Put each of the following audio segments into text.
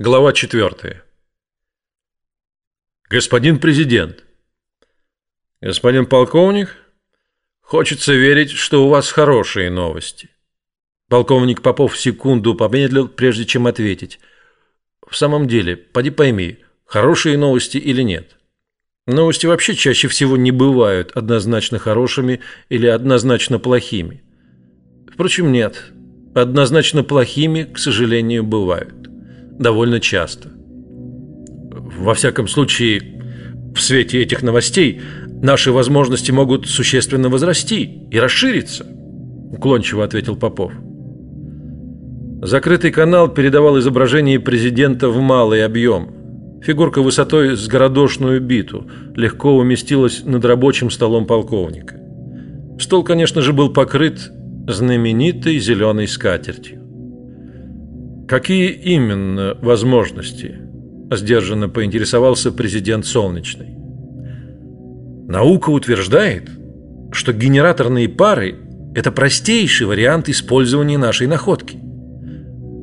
Глава 4. Господин президент. Господин полковник, хочется верить, что у вас хорошие новости. Полковник Попов секунду помедлил, прежде чем ответить. В самом деле, поди пойми, хорошие новости или нет. Новости вообще чаще всего не бывают однозначно хорошими или однозначно плохими. Впрочем, нет. Однозначно плохими, к сожалению, бывают довольно часто. Во всяком случае, в свете этих новостей наши возможности могут существенно возрасти и расшириться, уклончиво ответил Попов. Закрытый канал передавал изображение президента в малый объем. Фигурка высотой с городошную биту легко уместилась над рабочим столом полковника. Стол, конечно же, был покрыт знаменитой зеленой скатертью. Какие именно возможности? Сдержанно поинтересовался президент Солнечный. Наука утверждает, что генераторные пары – это простейший вариант использования нашей находки.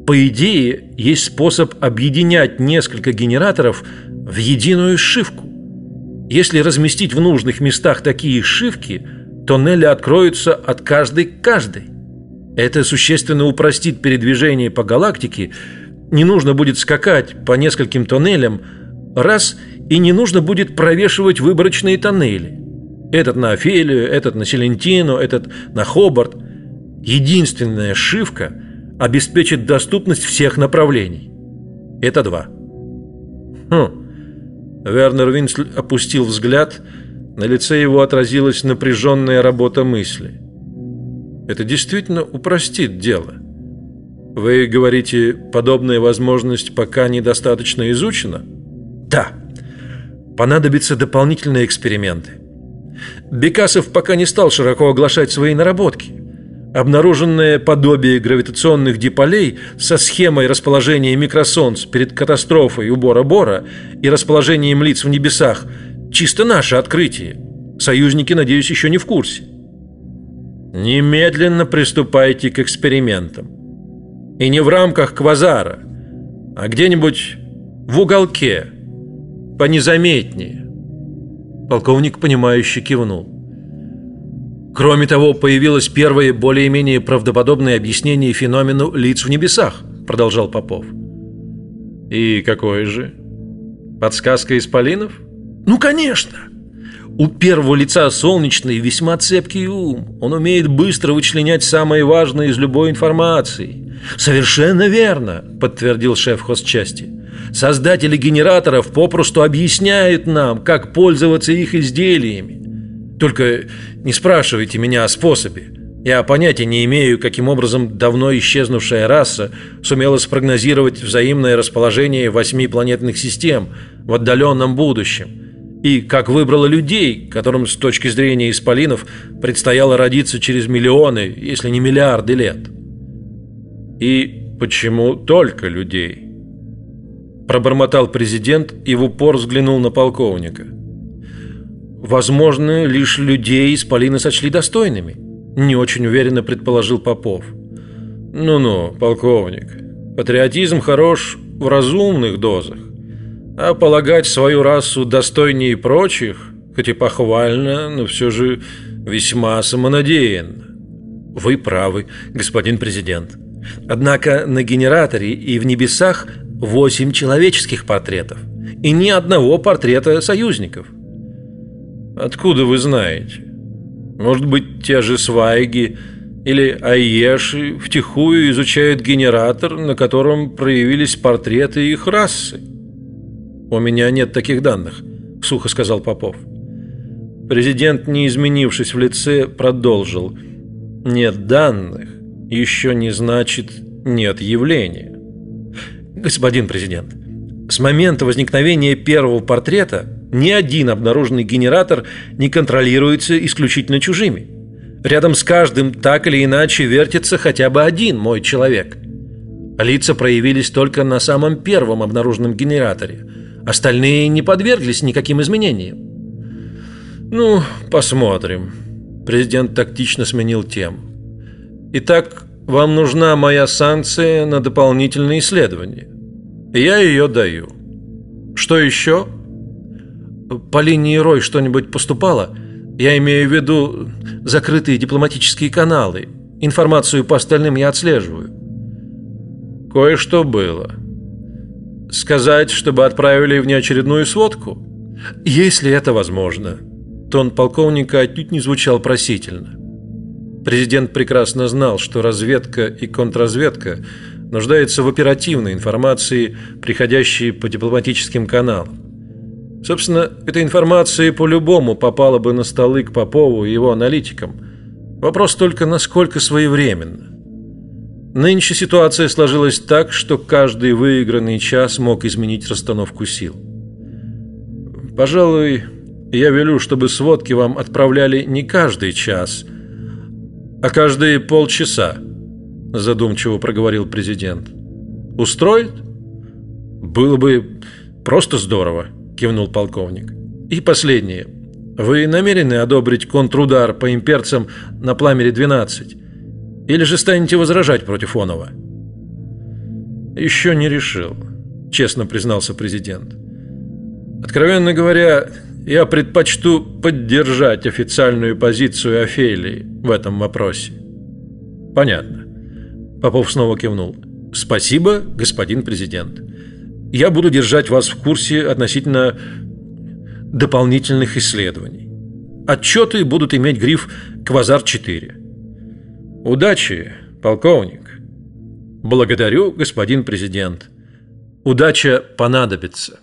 По идее, есть способ объединять несколько генераторов в единую сшивку. Если разместить в нужных местах такие сшивки, тоннели откроются от каждой к каждой. Это существенно упростит передвижение по галактике. Не нужно будет скакать по нескольким тоннелям раз, и не нужно будет провешивать выборочные тоннели. Этот на Офелию, этот на Селентину, этот на Хобарт. Единственная шивка обеспечит доступность всех направлений. Это два. Хм. Вернер Винсль опустил взгляд. На лице его отразилась напряженная работа мысли. Это действительно упростит дело. Вы говорите, подобная возможность пока недостаточно изучена? Да. Понадобятся дополнительные эксперименты. Бекасов пока не стал широко оглашать свои наработки. Обнаруженное подобие гравитационных диполей со схемой расположения микросолнц перед катастрофой у Бора-Бора и расположением лиц в небесах чисто наше открытие. Союзники, надеюсь, еще не в курсе. Немедленно приступайте к экспериментам. И не в рамках квазара, а где-нибудь в уголке, понезаметнее. Полковник, понимающе кивнул. Кроме того, появилось первое более-менее правдоподобное объяснение феномену лиц в небесах, продолжал Попов. И какое же? Подсказка из Полинов? Ну, конечно. У первого лица солнечный весьма цепкий ум. Он умеет быстро вычленять самое важное из любой информации. Совершенно верно, подтвердил шеф хозчасти. Создатели генераторов попросту объясняют нам, как пользоваться их изделиями. Только не спрашивайте меня о способе. Я понятия не имею, каким образом давно исчезнувшая раса сумела спрогнозировать взаимное расположение восьми планетных систем в отдаленном будущем и как выбрала людей, которым с точки зрения исполинов предстояло родиться через миллионы, если не миллиарды лет. И почему только людей? Пробормотал президент и в упор взглянул на полковника. Возможно, лишь людей исполины сочли достойными, не очень уверенно предположил Попов. Ну-ну, полковник, патриотизм хорош в разумных дозах. А полагать свою расу достойнее прочих, хоть и похвально, но все же весьма самонадеянно. Вы правы, господин президент. Однако на генераторе и в небесах восемь человеческих портретов и ни одного портрета союзников. Откуда вы знаете? Может быть, те же свайги или Айеши втихую изучают генератор, на котором проявились портреты их расы? У меня нет таких данных, сухо сказал Попов. Президент, не изменившись в лице, продолжил: нет данных еще не значит нет явления. Господин президент, с момента возникновения первого портрета ни один обнаруженный генератор не контролируется исключительно чужими. Рядом с каждым так или иначе вертится хотя бы один мой человек. Лица проявились только на самом первом обнаруженном генераторе. Остальные не подверглись никаким изменениям. Ну, посмотрим. Президент тактично сменил тему. Итак, вам нужна моя санкция на дополнительные исследования. Я ее даю. Что еще? По линии Рой что-нибудь поступало? Я имею в виду закрытые дипломатические каналы. Информацию по остальным я отслеживаю. Кое-что было. Сказать, чтобы отправили внеочередную сводку? Если это возможно. Тон полковника отнюдь не звучал просительно. Президент прекрасно знал, что разведка и контрразведка нуждаются в оперативной информации, приходящей по дипломатическим каналам. Собственно, эта информация по-любому попала бы на столы к Попову и его аналитикам. Вопрос только, насколько своевременно. Нынче ситуация сложилась так, что каждый выигранный час мог изменить расстановку сил. Пожалуй, я велю, чтобы сводки вам отправляли не каждый час, а каждые полчаса, задумчиво проговорил президент. Устроит? Было бы просто здорово, кивнул полковник. И последнее. Вы намерены одобрить контрудар по имперцам на пламере 12? Или же станете возражать против Онова? Еще не решил, честно признался президент. Откровенно говоря, я предпочту поддержать официальную позицию Офелии в этом вопросе. Понятно. Попов снова кивнул. Спасибо, господин президент. Я буду держать вас в курсе относительно дополнительных исследований. Отчеты будут иметь гриф «Квазар-4». Удачи, полковник. Благодарю, господин президент. Удача понадобится.